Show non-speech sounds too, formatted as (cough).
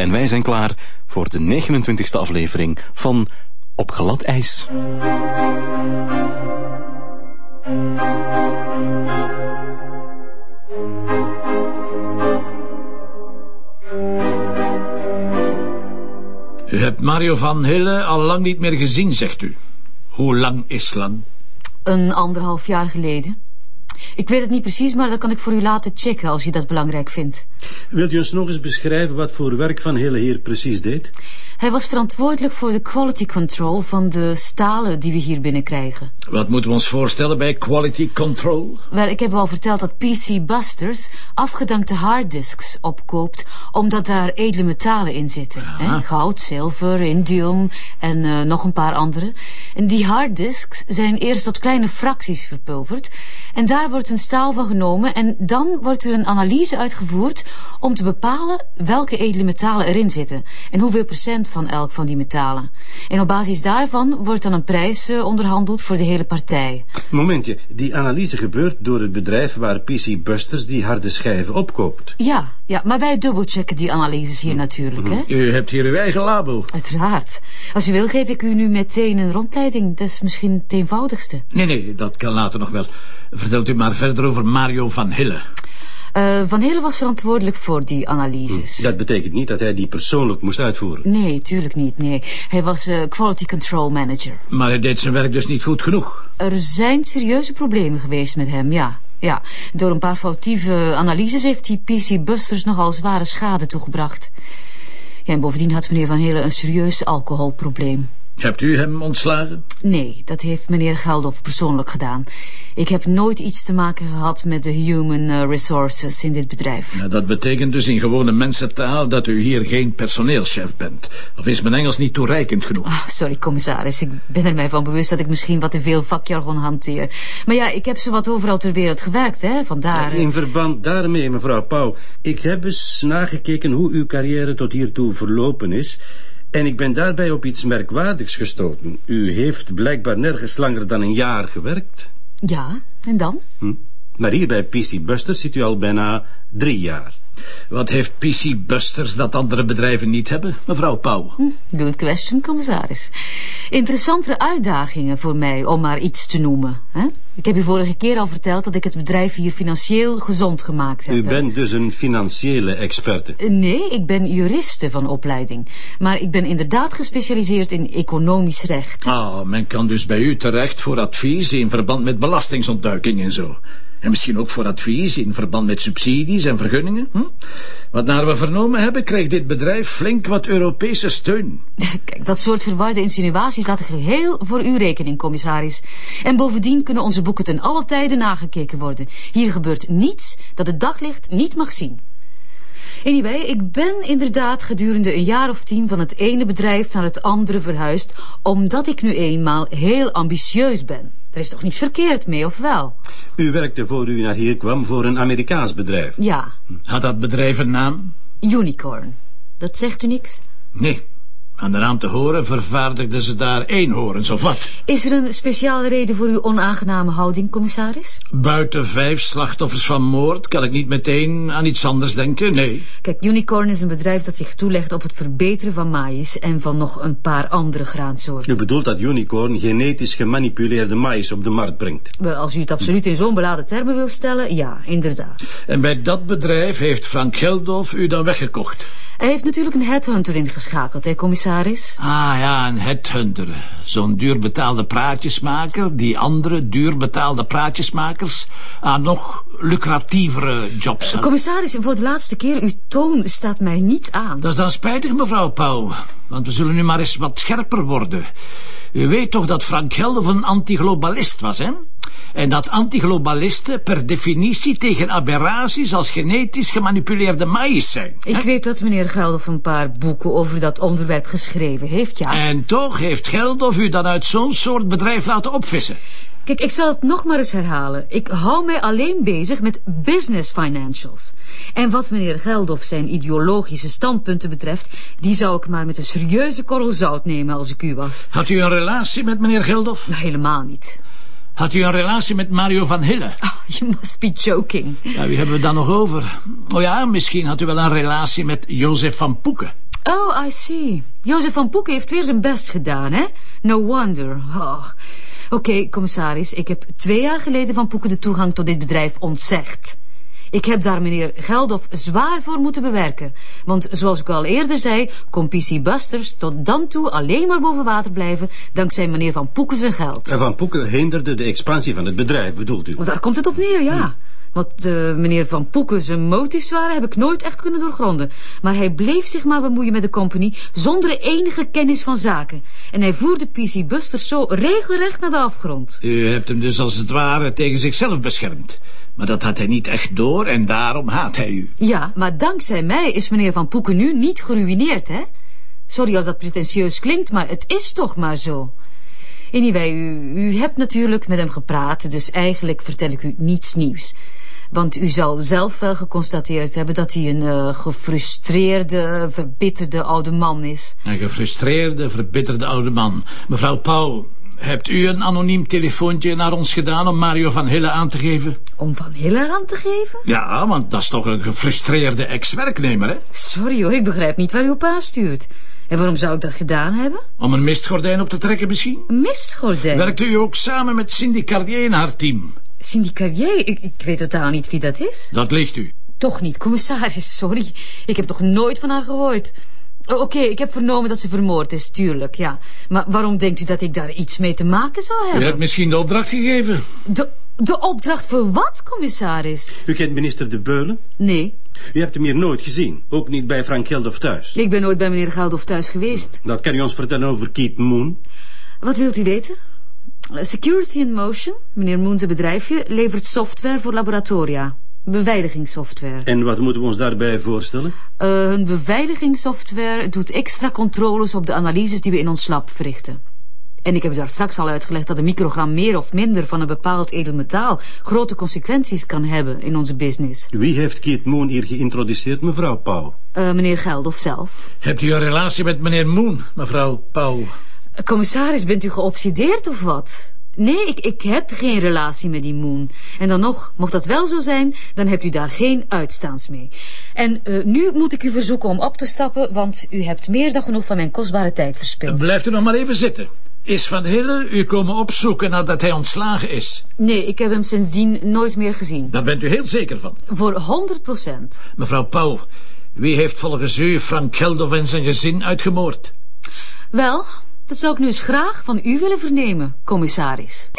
En wij zijn klaar voor de 29e aflevering van Op glad ijs. U hebt Mario van Hille al lang niet meer gezien, zegt u. Hoe lang is lang? Een anderhalf jaar geleden. Ik weet het niet precies, maar dat kan ik voor u laten checken als u dat belangrijk vindt. Wilt u ons nog eens beschrijven wat voor werk Van Hille hier precies deed? Hij was verantwoordelijk voor de quality control van de stalen die we hier binnenkrijgen. Wat moeten we ons voorstellen bij quality control? Wel, ik heb al verteld dat PC Busters afgedankte harddisks opkoopt, omdat daar edele metalen in zitten. Hè? Goud, zilver, indium en uh, nog een paar andere. En die harddisks zijn eerst tot kleine fracties verpulverd en daar wordt een staal van genomen en dan wordt er een analyse uitgevoerd om te bepalen welke edele metalen erin zitten en hoeveel procent van elk van die metalen. En op basis daarvan wordt dan een prijs uh, onderhandeld voor de hele partij. Momentje, die analyse gebeurt door het bedrijf waar PC Busters die harde schijven opkoopt. Ja, ja, maar wij dubbelchecken die analyses hier natuurlijk, hè? U hebt hier uw eigen labo. Uiteraard. Als u wil geef ik u nu meteen een rondleiding. Dat is misschien het eenvoudigste. Nee, nee, dat kan later nog wel. Vertelt u maar verder over Mario van Hille. Uh, Van Hille was verantwoordelijk voor die analyses. Dat betekent niet dat hij die persoonlijk moest uitvoeren. Nee, tuurlijk niet, nee. Hij was uh, quality control manager. Maar hij deed zijn werk dus niet goed genoeg? Er zijn serieuze problemen geweest met hem, ja. Ja, door een paar foutieve analyses heeft die PC Busters nogal zware schade toegebracht. Ja, en bovendien had meneer Van Hille een serieus alcoholprobleem. Hebt u hem ontslagen? Nee, dat heeft meneer Geldof persoonlijk gedaan. Ik heb nooit iets te maken gehad met de human resources in dit bedrijf. Ja, dat betekent dus in gewone mensentaal dat u hier geen personeelschef bent. Of is mijn Engels niet toereikend genoeg? Oh, sorry, commissaris. Ik ben er mij van bewust dat ik misschien wat te veel vakjargon hanteer. Maar ja, ik heb zo wat overal ter wereld gewerkt, hè, vandaar... In verband daarmee, mevrouw Pauw, ik heb eens nagekeken hoe uw carrière tot hiertoe verlopen is... En ik ben daarbij op iets merkwaardigs gestoten. U heeft blijkbaar nergens langer dan een jaar gewerkt. Ja, en dan? Hm. Maar hier bij PC Busters zit u al bijna drie jaar. Wat heeft PC Busters dat andere bedrijven niet hebben, mevrouw Pauw? Hm, good question, commissaris. Interessantere uitdagingen voor mij, om maar iets te noemen. Hè? Ik heb u vorige keer al verteld dat ik het bedrijf hier financieel gezond gemaakt heb. U bent dus een financiële experte? Nee, ik ben juriste van opleiding. Maar ik ben inderdaad gespecialiseerd in economisch recht. Ah, men kan dus bij u terecht voor advies in verband met belastingsontduiking en zo. En misschien ook voor advies in verband met subsidies en vergunningen. Hm? Wat naar we vernomen hebben, krijgt dit bedrijf flink wat Europese steun. (laughs) Kijk, dat soort verwarde insinuaties laten geheel voor uw rekening, commissaris. En bovendien kunnen onze boeken ten alle tijden nagekeken worden. Hier gebeurt niets dat het daglicht niet mag zien. Anyway, ik ben inderdaad gedurende een jaar of tien van het ene bedrijf naar het andere verhuisd, omdat ik nu eenmaal heel ambitieus ben. Er is toch niets verkeerd mee, of wel? U werkte voor u naar hier kwam voor een Amerikaans bedrijf. Ja. Had dat bedrijf een naam? Unicorn. Dat zegt u niks? Nee. Aan de naam te horen vervaardigden ze daar eenhoorns of wat. Is er een speciale reden voor uw onaangename houding, commissaris? Buiten vijf slachtoffers van moord kan ik niet meteen aan iets anders denken, nee. Kijk, Unicorn is een bedrijf dat zich toelegt op het verbeteren van maïs en van nog een paar andere graansoorten. U bedoelt dat Unicorn genetisch gemanipuleerde maïs op de markt brengt? Wel, als u het absoluut in zo'n beladen termen wil stellen, ja, inderdaad. En bij dat bedrijf heeft Frank Geldof u dan weggekocht? Hij heeft natuurlijk een headhunter ingeschakeld, hè, commissaris? Ah ja, een headhunter. Zo'n duurbetaalde praatjesmaker die andere duurbetaalde praatjesmakers aan nog lucratievere jobs uh, Commissaris, voor de laatste keer, uw toon staat mij niet aan. Dat is dan spijtig, mevrouw Pauw. Want we zullen nu maar eens wat scherper worden. U weet toch dat Frank Gelder een antiglobalist was, hè? En dat antiglobalisten per definitie tegen aberraties als genetisch gemanipuleerde maïs zijn. Ik hè? weet dat meneer Geldof een paar boeken over dat onderwerp geschreven heeft, ja. En toch heeft Geldof u dan uit zo'n soort bedrijf laten opvissen. Kijk, ik zal het nog maar eens herhalen. Ik hou mij alleen bezig met business financials. En wat meneer Geldof zijn ideologische standpunten betreft... die zou ik maar met een serieuze korrel zout nemen als ik u was. Had u een relatie met meneer Geldof? Nou, helemaal niet. Had u een relatie met Mario van Hille? Oh, you must be joking. Ja, wie hebben we dan nog over? Oh ja, misschien had u wel een relatie met Jozef van Poeken. Oh, I see. Jozef van Poeken heeft weer zijn best gedaan, hè? No wonder. Oh. Oké, commissaris, ik heb twee jaar geleden van Poeken de toegang tot dit bedrijf ontzegd. Ik heb daar meneer Geldof zwaar voor moeten bewerken. Want zoals ik al eerder zei, kon PC Busters tot dan toe alleen maar boven water blijven dankzij meneer Van Poeken zijn geld. En Van Poeken hinderde de expansie van het bedrijf, bedoelt u? Want daar komt het op neer, ja. Wat de meneer Van Poeken zijn motives waren, heb ik nooit echt kunnen doorgronden. Maar hij bleef zich maar bemoeien met de company zonder enige kennis van zaken. En hij voerde PC Busters zo regelrecht naar de afgrond. U hebt hem dus als het ware tegen zichzelf beschermd. Maar dat had hij niet echt door en daarom haat hij u. Ja, maar dankzij mij is meneer Van Poeken nu niet geruineerd, hè? Sorry als dat pretentieus klinkt, maar het is toch maar zo. Anyway, u, u hebt natuurlijk met hem gepraat, dus eigenlijk vertel ik u niets nieuws. Want u zal zelf wel geconstateerd hebben dat hij een uh, gefrustreerde, verbitterde oude man is. Een gefrustreerde, verbitterde oude man. Mevrouw Pauw, hebt u een anoniem telefoontje naar ons gedaan om Mario van Hille aan te geven? Om Van Hille aan te geven? Ja, want dat is toch een gefrustreerde ex-werknemer, hè? Sorry hoor, ik begrijp niet waar u op aanstuurt. En waarom zou ik dat gedaan hebben? Om een mistgordijn op te trekken misschien? Een mistgordijn? Werkte u ook samen met Cindy Carrier in haar team? Cindy Carrier? Ik, ik weet totaal niet wie dat is. Dat ligt u. Toch niet, commissaris, sorry. Ik heb toch nooit van haar gehoord. Oké, ik heb vernomen dat ze vermoord is, tuurlijk, ja. Maar waarom denkt u dat ik daar iets mee te maken zou hebben? U hebt misschien de opdracht gegeven. De, de opdracht voor wat, commissaris? U kent minister De Beulen? Nee. U hebt hem hier nooit gezien, ook niet bij Frank Geldof thuis. Ik ben nooit bij meneer Geldof thuis geweest. Dat kan u ons vertellen over Keith Moon. Wat wilt u weten? Security in Motion, meneer Moon's bedrijfje, levert software voor laboratoria. Beveiligingssoftware. En wat moeten we ons daarbij voorstellen? Uh, hun beveiligingssoftware doet extra controles op de analyses die we in ons lab verrichten. En ik heb u daar straks al uitgelegd dat een microgram meer of minder van een bepaald edelmetaal grote consequenties kan hebben in onze business. Wie heeft Keith Moon hier geïntroduceerd, mevrouw Pauw? Uh, meneer Geldof zelf. Hebt u een relatie met meneer Moon, mevrouw Pauw? Commissaris, bent u geobsedeerd of wat? Nee, ik, ik heb geen relatie met die Moon. En dan nog, mocht dat wel zo zijn, dan hebt u daar geen uitstaans mee. En uh, nu moet ik u verzoeken om op te stappen, want u hebt meer dan genoeg van mijn kostbare tijd verspild. Blijft u nog maar even zitten. Is Van Hille u komen opzoeken nadat hij ontslagen is? Nee, ik heb hem sindsdien nooit meer gezien. Daar bent u heel zeker van? Voor 100 procent. Mevrouw Pauw, wie heeft volgens u Frank Geldof en zijn gezin uitgemoord? Wel, dat zou ik nu eens graag van u willen vernemen, commissaris.